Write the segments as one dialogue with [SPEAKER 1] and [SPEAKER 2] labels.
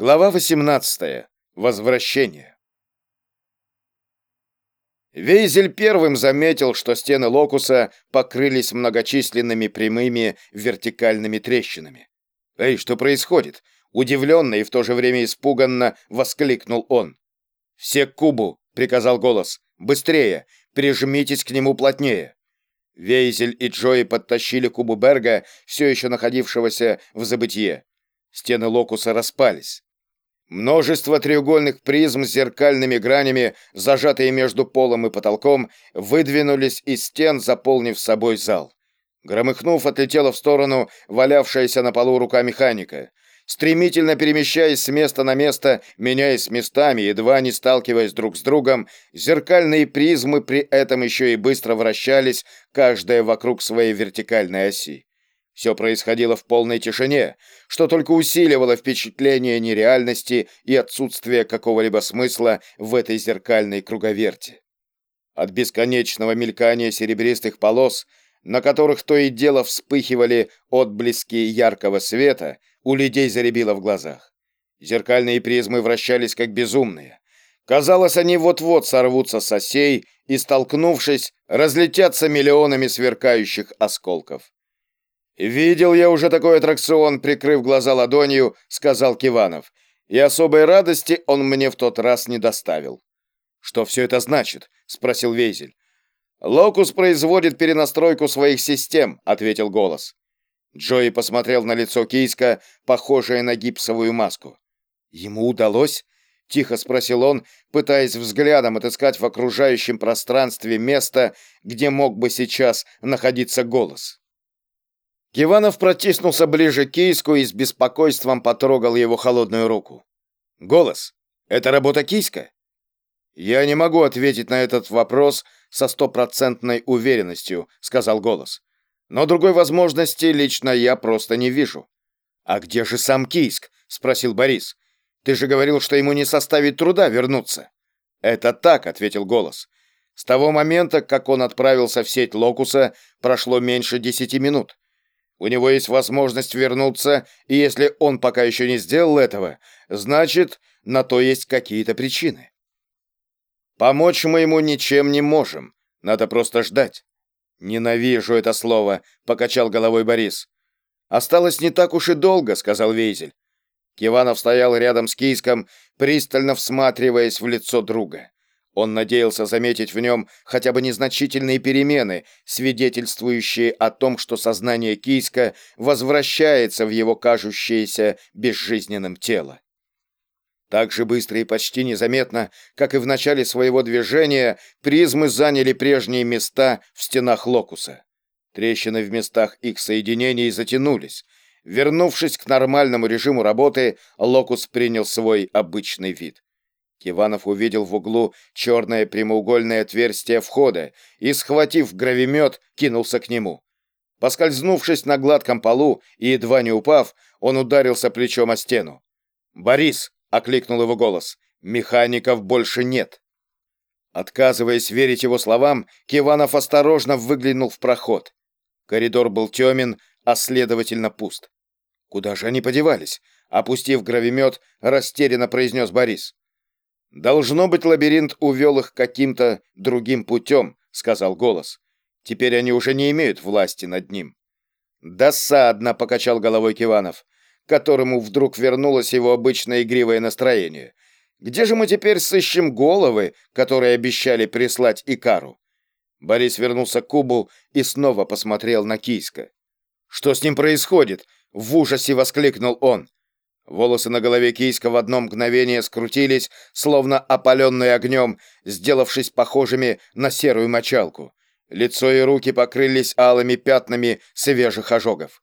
[SPEAKER 1] Глава 18. Возвращение. Вейзель первым заметил, что стены локуса покрылись многочисленными прямыми вертикальными трещинами. «Эй, что происходит?» Удивленно и в то же время испуганно воскликнул он. «Все к кубу!» — приказал голос. «Быстрее! Прижмитесь к нему плотнее!» Вейзель и Джои подтащили кубу Берга, все еще находившегося в забытье. Стены локуса распались. Множество треугольных призм с зеркальными гранями, зажатые между полом и потолком, выдвинулись из стен, заполнив собой зал. Громыхнув, отлетела в сторону валявшаяся на полу рука механика. Стремительно перемещаясь с места на место, меняясь местами, едва не сталкиваясь друг с другом, зеркальные призмы при этом еще и быстро вращались, каждая вокруг своей вертикальной оси. Все происходило в полной тишине, что только усиливало впечатление нереальности и отсутствия какого-либо смысла в этой зеркальной круговерти. От бесконечного мелькания серебристых полос, на которых то и дело вспыхивали отблески яркого света, у людей заребило в глазах. Зеркальные призмы вращались как безумные. Казалось, они вот-вот сорвутся с осей и, столкнувшись, разлетятся миллионами сверкающих осколков. «Видел я уже такой аттракцион», — прикрыв глаза ладонью, сказал Киванов. «И особой радости он мне в тот раз не доставил». «Что все это значит?» — спросил Вейзель. «Локус производит перенастройку своих систем», — ответил голос. Джои посмотрел на лицо Кейска, похожее на гипсовую маску. «Ему удалось?» — тихо спросил он, пытаясь взглядом отыскать в окружающем пространстве место, где мог бы сейчас находиться голос. Киванов протиснулся ближе к Кийску и с беспокойством потрогал его холодную руку. «Голос, это работа Кийска?» «Я не могу ответить на этот вопрос со стопроцентной уверенностью», — сказал голос. «Но другой возможности лично я просто не вижу». «А где же сам Кийск?» — спросил Борис. «Ты же говорил, что ему не составит труда вернуться». «Это так», — ответил голос. «С того момента, как он отправился в сеть Локуса, прошло меньше десяти минут. У него есть возможность вернуться, и если он пока еще не сделал этого, значит, на то есть какие-то причины. Помочь мы ему ничем не можем, надо просто ждать. Ненавижу это слово, покачал головой Борис. Осталось не так уж и долго, сказал Вейзель. Киванов стоял рядом с Кийском, пристально всматриваясь в лицо друга. Он надеялся заметить в нем хотя бы незначительные перемены, свидетельствующие о том, что сознание Кийска возвращается в его кажущееся безжизненным тело. Так же быстро и почти незаметно, как и в начале своего движения, призмы заняли прежние места в стенах локуса. Трещины в местах их соединений затянулись. Вернувшись к нормальному режиму работы, локус принял свой обычный вид. Киванов увидел в углу черное прямоугольное отверстие входа и, схватив гравимет, кинулся к нему. Поскользнувшись на гладком полу и едва не упав, он ударился плечом о стену. «Борис!» — окликнул его голос. «Механиков больше нет!» Отказываясь верить его словам, Киванов осторожно выглянул в проход. Коридор был темен, а следовательно пуст. «Куда же они подевались?» Опустив гравимет, растерянно произнес Борис. «Должно быть, лабиринт увел их каким-то другим путем», — сказал голос. «Теперь они уже не имеют власти над ним». «Досадно», — покачал головой Киванов, которому вдруг вернулось его обычное игривое настроение. «Где же мы теперь сыщем головы, которые обещали прислать Икару?» Борис вернулся к кубу и снова посмотрел на Кийска. «Что с ним происходит?» — в ужасе воскликнул он. Волосы на голове Кийска в одно мгновение скрутились, словно опаленные огнем, сделавшись похожими на серую мочалку. Лицо и руки покрылись алыми пятнами свежих ожогов.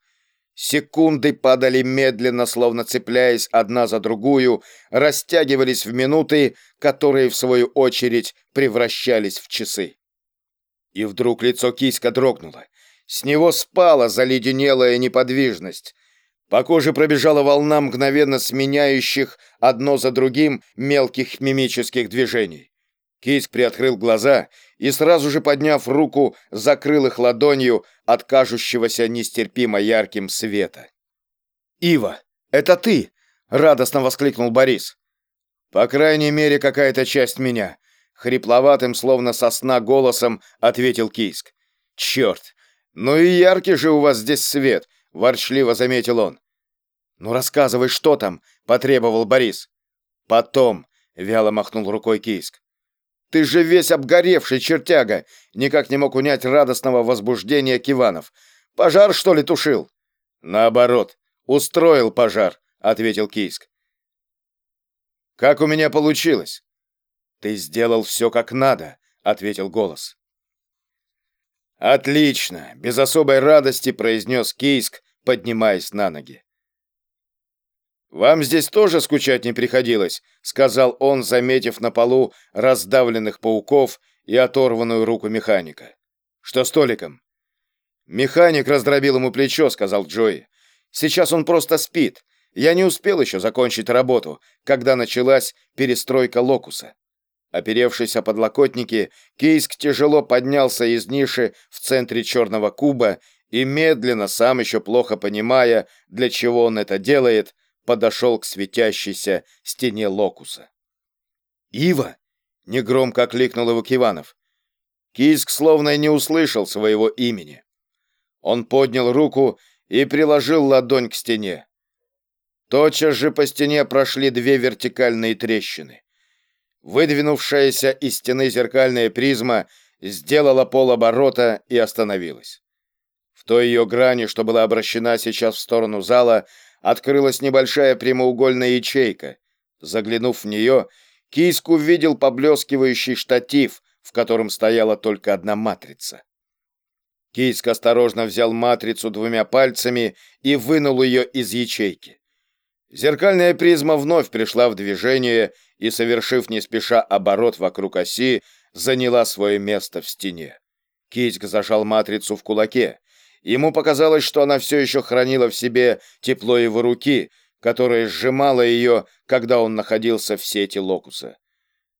[SPEAKER 1] Секунды падали медленно, словно цепляясь одна за другую, растягивались в минуты, которые, в свою очередь, превращались в часы. И вдруг лицо Киська дрогнуло. С него спала заледенелая неподвижность. По коже пробежала волна мгновенно сменяющих одно за другим мелких мимических движений. Кийск приоткрыл глаза и, сразу же подняв руку, закрыл их ладонью от кажущегося нестерпимо ярким света. «Ива, это ты!» — радостно воскликнул Борис. По крайней мере, какая-то часть меня, хрипловатым, словно сосна голосом ответил Кийск. Черт! Ну и яркий же у вас здесь свет, ворчливо заметил он. Ну рассказывай, что там, потребовал Борис. Потом, вяло махнул рукой Кийск. Ты же весь обгоревший чертяга, никак не мог унять радостного возбуждения Киванов. Пожар что ли тушил? Наоборот, устроил пожар, ответил Кийск. Как у меня получилось? Ты сделал все как надо, ответил голос. Отлично, без особой радости произнес Кийск, поднимаясь на ноги. «Вам здесь тоже скучать не приходилось», — сказал он, заметив на полу раздавленных пауков и оторванную руку механика. «Что с Толиком?» «Механик раздробил ему плечо», — сказал Джои. «Сейчас он просто спит. Я не успел еще закончить работу, когда началась перестройка локуса». Оперевшись о подлокотники, Кейск тяжело поднялся из ниши в центре черного куба и медленно, сам еще плохо понимая, для чего он это делает, подошел к светящейся стене локуса. «Ива!» — негромко окликнул его Киванов. Киск словно и не услышал своего имени. Он поднял руку и приложил ладонь к стене. Тотчас же по стене прошли две вертикальные трещины. Выдвинувшаяся из стены зеркальная призма сделала полоборота и остановилась. Той ее грани, что была обращена сейчас в сторону зала, открылась небольшая прямоугольная ячейка. Заглянув в нее, Кийск увидел поблескивающий штатив, в котором стояла только одна матрица. Кийск осторожно взял матрицу двумя пальцами и вынул ее из ячейки. Зеркальная призма вновь пришла в движение и, совершив не спеша оборот вокруг оси, заняла свое место в стене. Кийск зажал матрицу в кулаке. Ему показалось, что она все еще хранила в себе тепло его руки, которая сжимала ее, когда он находился в сети локуса.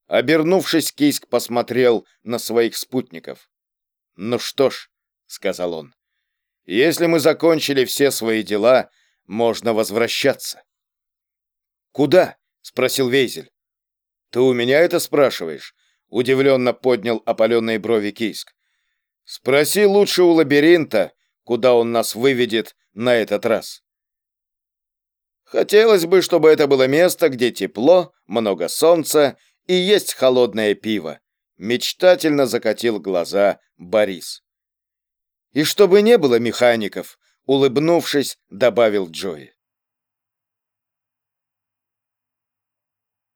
[SPEAKER 1] Обернувшись, Кийск посмотрел на своих спутников. «Ну что ж», — сказал он, — «если мы закончили все свои дела, можно возвращаться». «Куда?» — спросил Вейзель. «Ты у меня это спрашиваешь?» — удивленно поднял опаленные брови Кийск. «Спроси лучше у лабиринта, куда он нас выведет на этот раз. Хотелось бы, чтобы это было место, где тепло, много солнца и есть холодное пиво. Мечтательно закатил глаза Борис. И чтобы не было механиков, улыбнувшись, добавил Джои.